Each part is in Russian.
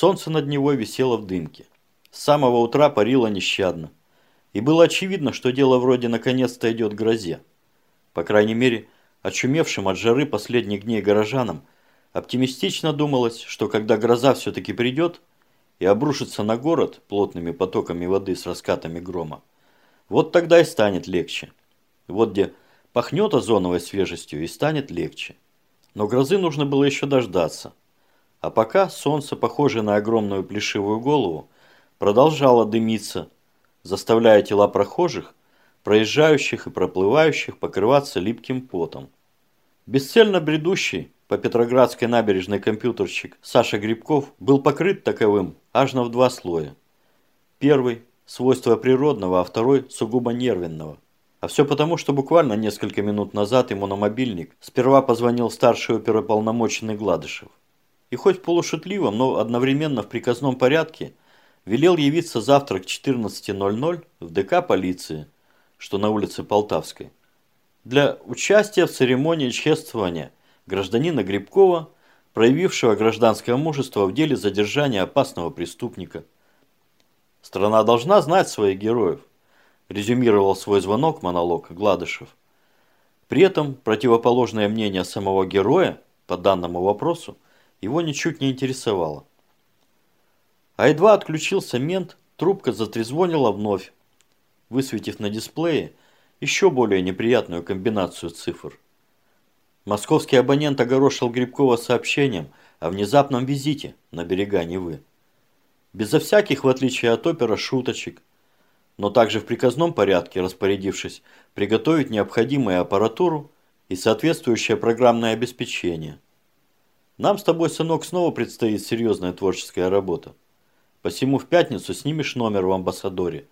Солнце над него висело в дымке. С самого утра парило нещадно. И было очевидно, что дело вроде наконец-то идет к грозе. По крайней мере, очумевшим от жары последних дней горожанам оптимистично думалось, что когда гроза все-таки придет и обрушится на город плотными потоками воды с раскатами грома, вот тогда и станет легче. Вот где пахнет озоновой свежестью и станет легче. Но грозы нужно было еще дождаться. А пока солнце, похожее на огромную плешивую голову, продолжало дымиться, заставляя тела прохожих, проезжающих и проплывающих покрываться липким потом. Бесцельно бредущий по Петроградской набережной компьютерщик Саша Грибков был покрыт таковым аж на в два слоя. Первый – свойство природного, а второй – сугубо нервенного. А все потому, что буквально несколько минут назад ему на мобильник сперва позвонил старший оперуполномоченный Гладышев. И хоть полушутливом, но одновременно в приказном порядке велел явиться завтра к 14.00 в ДК полиции, что на улице Полтавской, для участия в церемонии чествования гражданина Грибкова, проявившего гражданское мужество в деле задержания опасного преступника. Страна должна знать своих героев, резюмировал свой звонок монолог Гладышев. При этом противоположное мнение самого героя по данному вопросу его ничуть не интересовало. А едва отключился мент, трубка затрезвонила вновь, высветив на дисплее еще более неприятную комбинацию цифр. Московский абонент огорошил Грибкова сообщением о внезапном визите на берега Невы. Безо всяких, в отличие от опера, шуточек, но также в приказном порядке распорядившись приготовить необходимую аппаратуру и соответствующее программное обеспечение. Нам с тобой, сынок, снова предстоит серьезная творческая работа. Посему в пятницу снимешь номер в амбассадоре.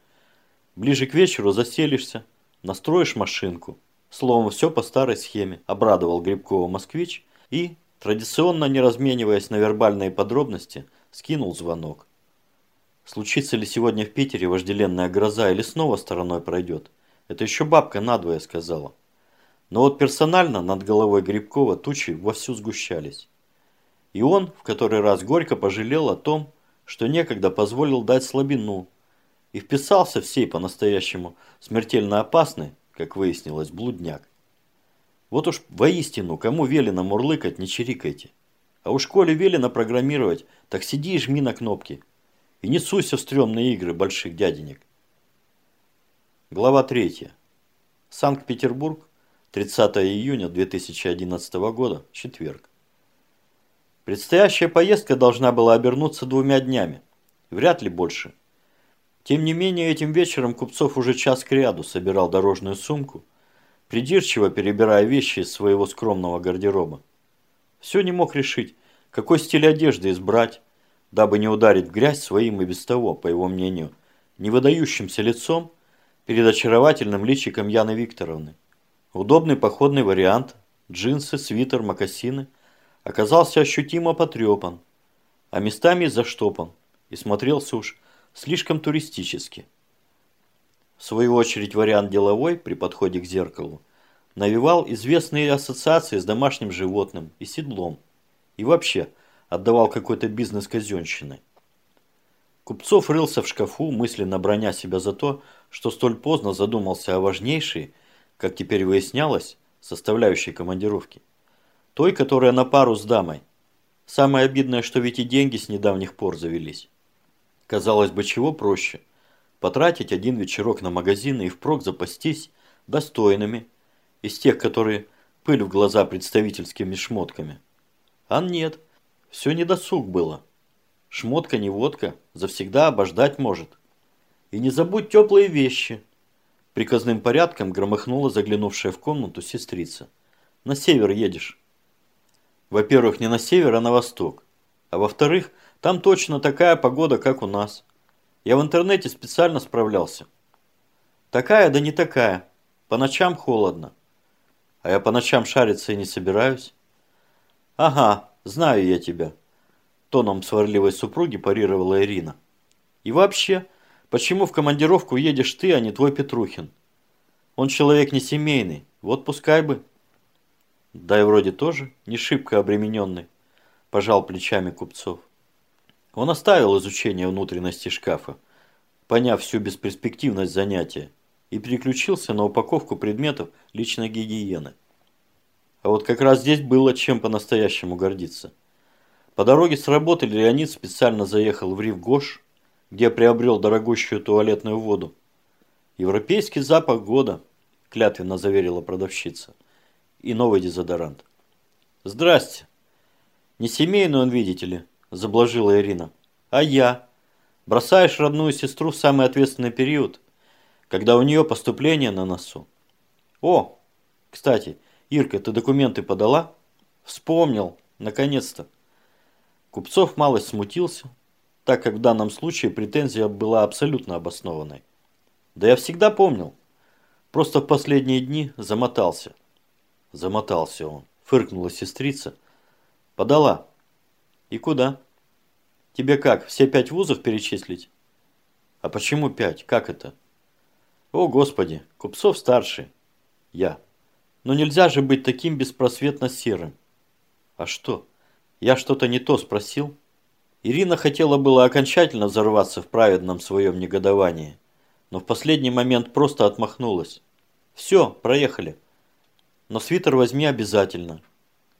Ближе к вечеру заселишься, настроишь машинку. Словом, все по старой схеме, обрадовал Грибкова москвич и, традиционно не размениваясь на вербальные подробности, скинул звонок. Случится ли сегодня в Питере вожделенная гроза или снова стороной пройдет? Это еще бабка надвое сказала. Но вот персонально над головой Грибкова тучи вовсю сгущались. И он в который раз горько пожалел о том, что некогда позволил дать слабину и вписался в сей по-настоящему смертельно опасный, как выяснилось, блудняк. Вот уж воистину, кому велено мурлыкать, не чирикайте. А уж коли велено программировать, так сиди и жми на кнопки. И не суйся в стрёмные игры больших дяденек. Глава 3. Санкт-Петербург, 30 июня 2011 года, четверг. Предстоящая поездка должна была обернуться двумя днями. Вряд ли больше. Тем не менее, этим вечером Купцов уже час к ряду собирал дорожную сумку, придирчиво перебирая вещи из своего скромного гардероба. Все не мог решить, какой стиль одежды избрать, дабы не ударить в грязь своим и без того, по его мнению, не выдающимся лицом перед очаровательным личиком Яны Викторовны. Удобный походный вариант – джинсы, свитер, мокасины – оказался ощутимо потрепан, а местами заштопан и смотрелся уж слишком туристически. В свою очередь вариант деловой при подходе к зеркалу навевал известные ассоциации с домашним животным и седлом и вообще отдавал какой-то бизнес казенщиной. Купцов рылся в шкафу, мысленно броня себя за то, что столь поздно задумался о важнейшей, как теперь выяснялось, составляющей командировки. Той, которая на пару с дамой. Самое обидное, что ведь и деньги с недавних пор завелись. Казалось бы, чего проще. Потратить один вечерок на магазины и впрок запастись достойными, из тех, которые пыль в глаза представительскими шмотками. А нет, все недосуг было. Шмотка не водка, завсегда обождать может. И не забудь теплые вещи. Приказным порядком громыхнула заглянувшая в комнату сестрица. На север едешь. Во-первых, не на север, а на восток. А во-вторых, там точно такая погода, как у нас. Я в интернете специально справлялся. Такая, да не такая. По ночам холодно. А я по ночам шариться и не собираюсь. Ага, знаю я тебя. Тоном сварливой супруги парировала Ирина. И вообще, почему в командировку едешь ты, а не твой Петрухин? Он человек не семейный, вот пускай бы. Да и вроде тоже не шибко обремененный, пожал плечами купцов. Он оставил изучение внутренности шкафа, поняв всю бесперспективность занятия, и переключился на упаковку предметов личной гигиены. А вот как раз здесь было чем по-настоящему гордиться. По дороге с работы Леонид специально заехал в Рив Гош, где приобрел дорогущую туалетную воду. «Европейский запах года», – клятвенно заверила продавщица. «И новый дезодорант». «Здрасте». «Не семейный он, видите ли», – заблажила Ирина. «А я? Бросаешь родную сестру в самый ответственный период, когда у нее поступление на носу». «О, кстати, Ирка, ты документы подала?» «Вспомнил, наконец-то». Купцов малость смутился, так как в данном случае претензия была абсолютно обоснованной. Да я всегда помнил. Просто в последние дни замотался. Замотался он. Фыркнула сестрица. Подала. И куда? Тебе как, все пять вузов перечислить? А почему пять? Как это? О, Господи, Купцов старший. Я. Но нельзя же быть таким беспросветно серым. А что? Я что-то не то спросил? Ирина хотела было окончательно взорваться в праведном своем негодовании, но в последний момент просто отмахнулась. «Все, проехали. Но свитер возьми обязательно.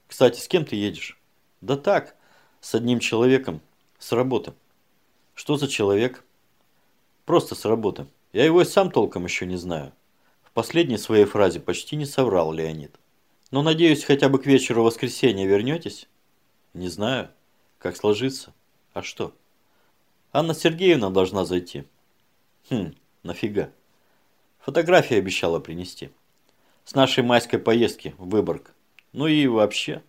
Кстати, с кем ты едешь?» «Да так, с одним человеком. С работы». «Что за человек?» «Просто с работы. Я его и сам толком еще не знаю». В последней своей фразе почти не соврал Леонид. «Но надеюсь, хотя бы к вечеру воскресенья вернетесь?» «Не знаю. Как сложится?» А что? Анна Сергеевна должна зайти. Хм, нафига? Фотографии обещала принести. С нашей майской поездки в Выборг. Ну и вообще.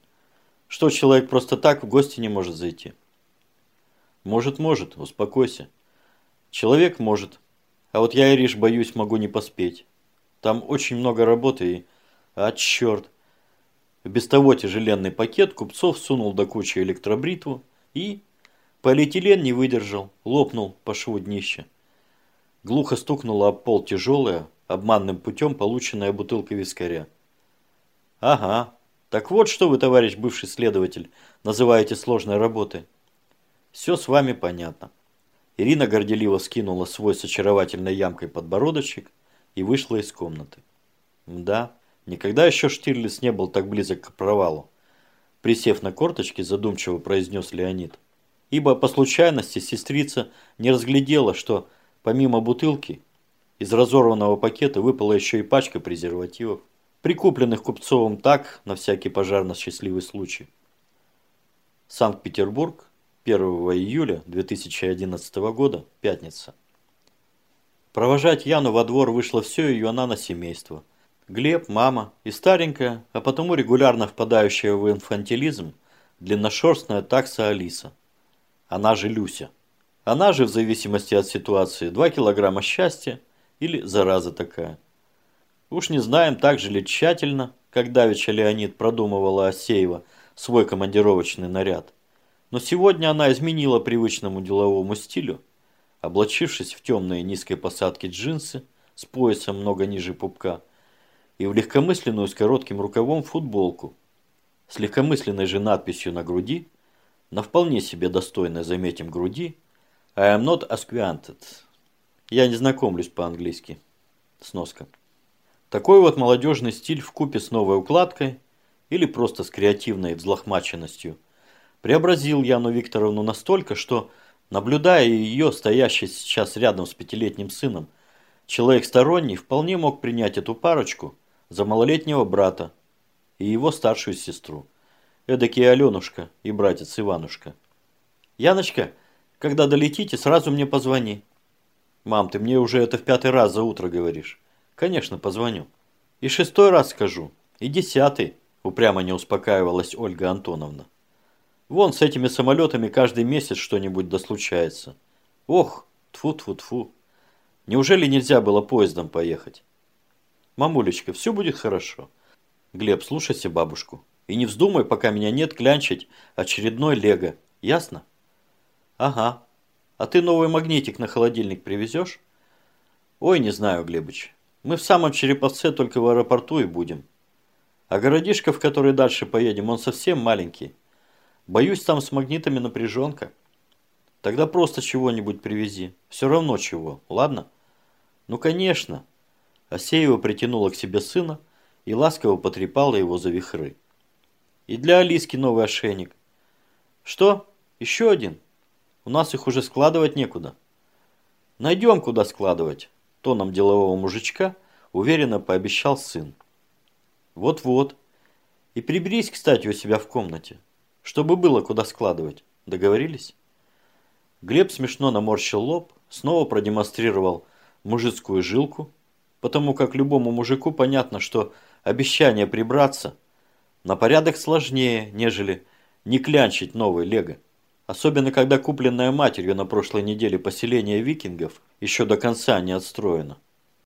Что человек просто так в гости не может зайти? Может, может, успокойся. Человек может. А вот я, Ириш, боюсь, могу не поспеть. Там очень много работы и... А, черт. Без того тяжеленный пакет купцов сунул до кучи электробритву и Полиэтилен не выдержал, лопнул по шву днища. Глухо стукнула об пол тяжелая, обманным путем полученная бутылка вискаря. «Ага, так вот что вы, товарищ бывший следователь, называете сложной работой. Все с вами понятно». Ирина горделиво скинула свой с очаровательной ямкой подбородочек и вышла из комнаты. Да, никогда еще Штирлиц не был так близок к провалу. Присев на корточки, задумчиво произнес Леонид ибо по случайности сестрица не разглядела, что помимо бутылки из разорванного пакета выпала еще и пачка презервативов, прикупленных Купцовым так, на всякий пожарно-счастливый случай. Санкт-Петербург, 1 июля 2011 года, пятница. Провожать Яну во двор вышло все ее она на семейство. Глеб, мама и старенькая, а потому регулярно впадающая в инфантилизм, длинношерстная такса Алиса – она же Люся. Она же, в зависимости от ситуации, 2 килограмма счастья или зараза такая. Уж не знаем, так же ли тщательно, как давеча Леонид продумывала Осеева свой командировочный наряд. Но сегодня она изменила привычному деловому стилю, облачившись в темные низкой посадки джинсы с поясом много ниже пупка и в легкомысленную с коротким рукавом футболку с легкомысленной же надписью на груди – на вполне себе достойной, заметим, груди I am not acquainted. Я не знакомлюсь по-английски. Сноска. Такой вот молодежный стиль в купе с новой укладкой или просто с креативной взлохмаченностью преобразил Яну Викторовну настолько, что, наблюдая ее, стоящей сейчас рядом с пятилетним сыном, человек сторонний вполне мог принять эту парочку за малолетнего брата и его старшую сестру эдакий Аленушка и братец Иванушка. Яночка, когда долетите, сразу мне позвони. Мам, ты мне уже это в пятый раз за утро говоришь. Конечно, позвоню. И шестой раз скажу, и десятый, упрямо не успокаивалась Ольга Антоновна. Вон с этими самолетами каждый месяц что-нибудь да случается. Ох, тфу тфу тфу Неужели нельзя было поездом поехать? Мамулечка, все будет хорошо. Глеб, слушайся бабушку. И не вздумай, пока меня нет, клянчить очередной лего. Ясно? Ага. А ты новый магнитик на холодильник привезешь? Ой, не знаю, Глебыч. Мы в самом Череповце только в аэропорту и будем. А городишко, в который дальше поедем, он совсем маленький. Боюсь, там с магнитами напряженка. Тогда просто чего-нибудь привези. Все равно чего, ладно? Ну, конечно. Асеева притянула к себе сына и ласково потрепала его за вихры. И для Алиски новый ошейник. Что? Еще один? У нас их уже складывать некуда. Найдем, куда складывать. Тоном делового мужичка уверенно пообещал сын. Вот-вот. И приберись, кстати, у себя в комнате, чтобы было куда складывать. Договорились? Глеб смешно наморщил лоб, снова продемонстрировал мужицкую жилку, потому как любому мужику понятно, что обещание прибраться на порядок сложнее, нежели не клянчить новый лего. Особенно, когда купленная матерью на прошлой неделе поселение викингов еще до конца не отстроено.